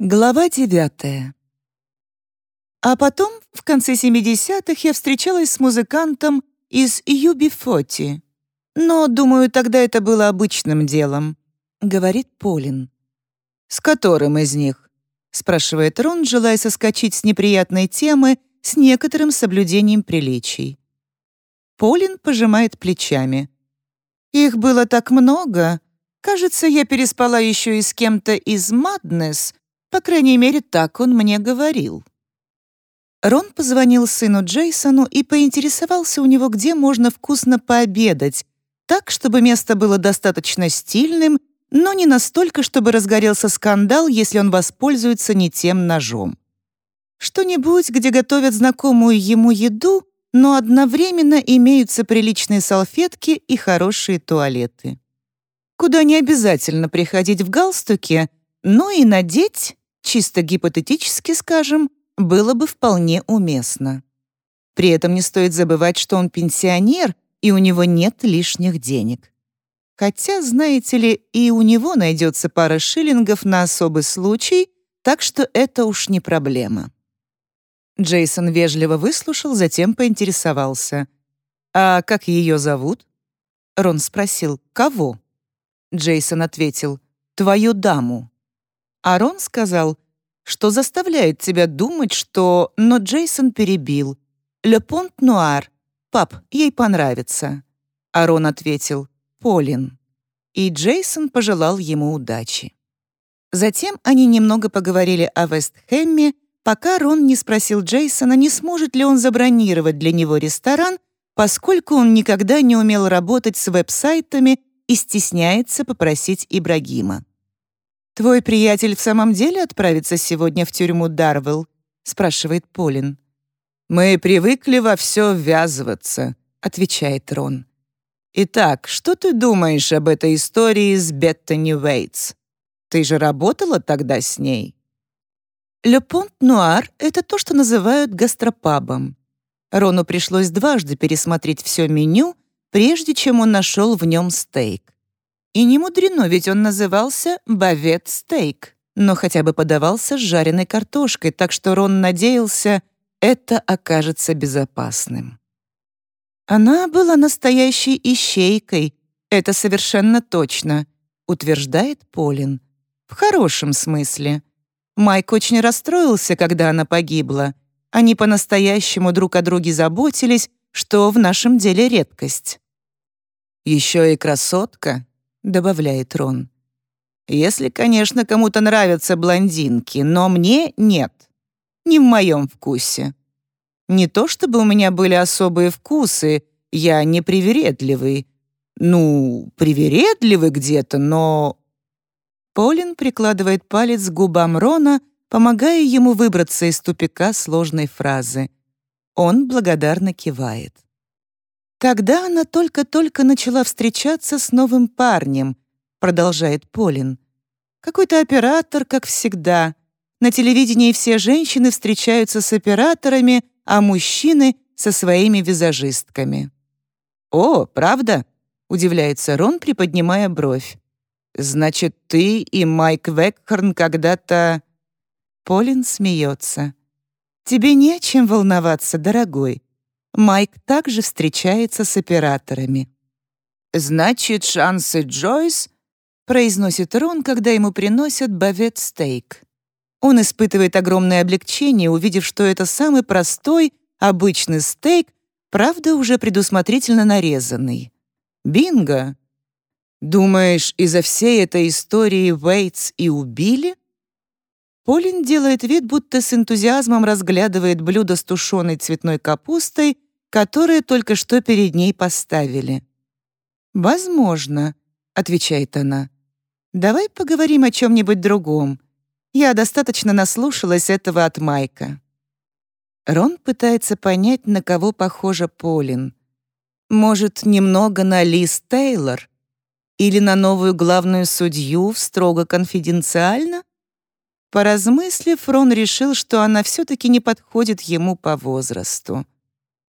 Глава девятая. А потом, в конце 70-х, я встречалась с музыкантом из UB40. Но, думаю, тогда это было обычным делом, — говорит Полин. «С которым из них?» — спрашивает Рон, желая соскочить с неприятной темы с некоторым соблюдением приличий. Полин пожимает плечами. «Их было так много. Кажется, я переспала еще и с кем-то из Madness, по крайней мере, так он мне говорил. Рон позвонил сыну Джейсону и поинтересовался у него, где можно вкусно пообедать, так, чтобы место было достаточно стильным, но не настолько, чтобы разгорелся скандал, если он воспользуется не тем ножом. Что-нибудь, где готовят знакомую ему еду, но одновременно имеются приличные салфетки и хорошие туалеты. Куда не обязательно приходить в галстуке, но и надеть чисто гипотетически скажем, было бы вполне уместно. При этом не стоит забывать, что он пенсионер, и у него нет лишних денег. Хотя, знаете ли, и у него найдется пара шиллингов на особый случай, так что это уж не проблема. Джейсон вежливо выслушал, затем поинтересовался. «А как ее зовут?» Рон спросил, «Кого?» Джейсон ответил, «Твою даму». Арон сказал, что заставляет тебя думать, что... Но Джейсон перебил. «Le Pont Noir. Пап, ей понравится». Арон ответил «Полин». И Джейсон пожелал ему удачи. Затем они немного поговорили о Вестхэмме, пока Рон не спросил Джейсона, не сможет ли он забронировать для него ресторан, поскольку он никогда не умел работать с веб-сайтами и стесняется попросить Ибрагима. «Твой приятель в самом деле отправится сегодня в тюрьму Дарвелл?» — спрашивает Полин. «Мы привыкли во все ввязываться», — отвечает Рон. «Итак, что ты думаешь об этой истории с Беттани Уэйтс? Ты же работала тогда с ней?» «Ле Понт Нуар» — это то, что называют гастропабом. Рону пришлось дважды пересмотреть все меню, прежде чем он нашел в нем стейк. И не мудрено, ведь он назывался «бавет стейк», но хотя бы подавался с жареной картошкой, так что Рон надеялся, это окажется безопасным. Она была настоящей ищейкой, это совершенно точно, утверждает Полин. В хорошем смысле. Майк очень расстроился, когда она погибла. Они по-настоящему друг о друге заботились, что в нашем деле редкость. Еще и красотка, — добавляет Рон. «Если, конечно, кому-то нравятся блондинки, но мне нет. Не в моем вкусе. Не то чтобы у меня были особые вкусы, я не привередливый. Ну, привередливый где-то, но...» Полин прикладывает палец к губам Рона, помогая ему выбраться из тупика сложной фразы. Он благодарно кивает. Тогда она только-только начала встречаться с новым парнем, продолжает Полин. Какой-то оператор, как всегда. На телевидении все женщины встречаются с операторами, а мужчины — со своими визажистками. «О, правда?» — удивляется Рон, приподнимая бровь. «Значит, ты и Майк Векхорн когда-то...» Полин смеется. «Тебе не о чем волноваться, дорогой. Майк также встречается с операторами. «Значит, шансы Джойс?» — произносит Рон, когда ему приносят бавет-стейк. Он испытывает огромное облегчение, увидев, что это самый простой, обычный стейк, правда, уже предусмотрительно нарезанный. Бинго! Думаешь, из-за всей этой истории Уэйтс и убили? Полин делает вид, будто с энтузиазмом разглядывает блюдо с тушеной цветной капустой, которое только что перед ней поставили. «Возможно», — отвечает она. «Давай поговорим о чем-нибудь другом. Я достаточно наслушалась этого от Майка». Рон пытается понять, на кого похожа Полин. Может, немного на Лиз Тейлор? Или на новую главную судью в строго конфиденциально? Поразмыслив, Рон решил, что она все-таки не подходит ему по возрасту.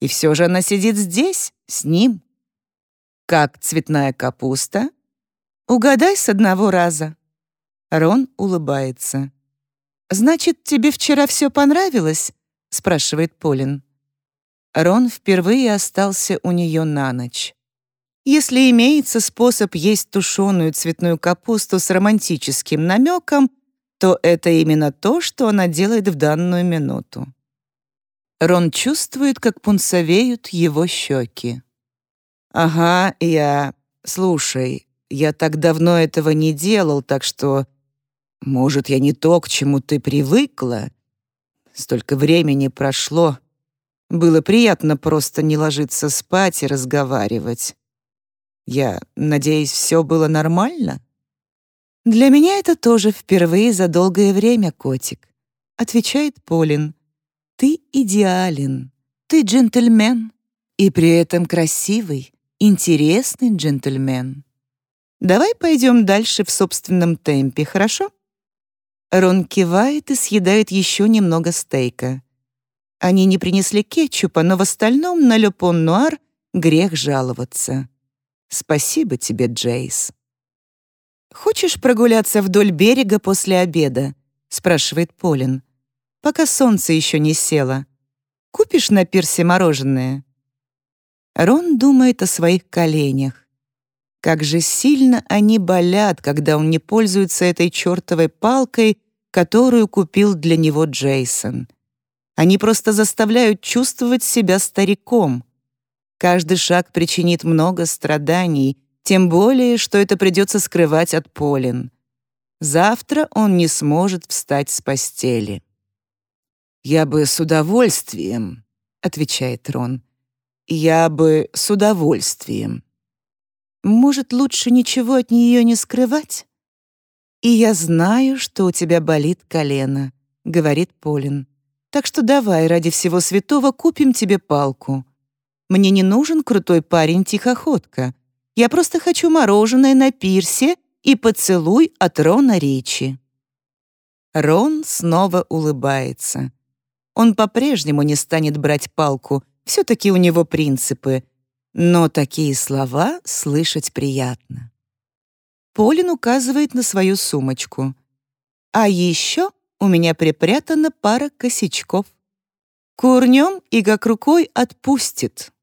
И все же она сидит здесь, с ним. Как цветная капуста? Угадай с одного раза. Рон улыбается. «Значит, тебе вчера все понравилось?» — спрашивает Полин. Рон впервые остался у нее на ночь. Если имеется способ есть тушеную цветную капусту с романтическим намеком, то это именно то, что она делает в данную минуту. Рон чувствует, как пунцовеют его щеки. «Ага, я... Слушай, я так давно этого не делал, так что... Может, я не то, к чему ты привыкла? Столько времени прошло. Было приятно просто не ложиться спать и разговаривать. Я надеюсь, все было нормально?» «Для меня это тоже впервые за долгое время, котик», — отвечает Полин. «Ты идеален, ты джентльмен, и при этом красивый, интересный джентльмен. Давай пойдем дальше в собственном темпе, хорошо?» Рон кивает и съедает еще немного стейка. Они не принесли кетчупа, но в остальном на Ле Нуар грех жаловаться. Спасибо тебе, Джейс. «Хочешь прогуляться вдоль берега после обеда?» — спрашивает Полин. «Пока солнце еще не село. Купишь на пирсе мороженое?» Рон думает о своих коленях. Как же сильно они болят, когда он не пользуется этой чертовой палкой, которую купил для него Джейсон. Они просто заставляют чувствовать себя стариком. Каждый шаг причинит много страданий, тем более, что это придется скрывать от Полин. Завтра он не сможет встать с постели. «Я бы с удовольствием», — отвечает Рон. «Я бы с удовольствием». «Может, лучше ничего от нее не скрывать?» «И я знаю, что у тебя болит колено», — говорит Полин. «Так что давай ради всего святого купим тебе палку. Мне не нужен крутой парень-тихоходка. Я просто хочу мороженое на пирсе и поцелуй от Рона Ричи». Рон снова улыбается. Он по-прежнему не станет брать палку, все-таки у него принципы. Но такие слова слышать приятно. Полин указывает на свою сумочку. «А еще у меня припрятана пара косячков. Курнем и как рукой отпустит».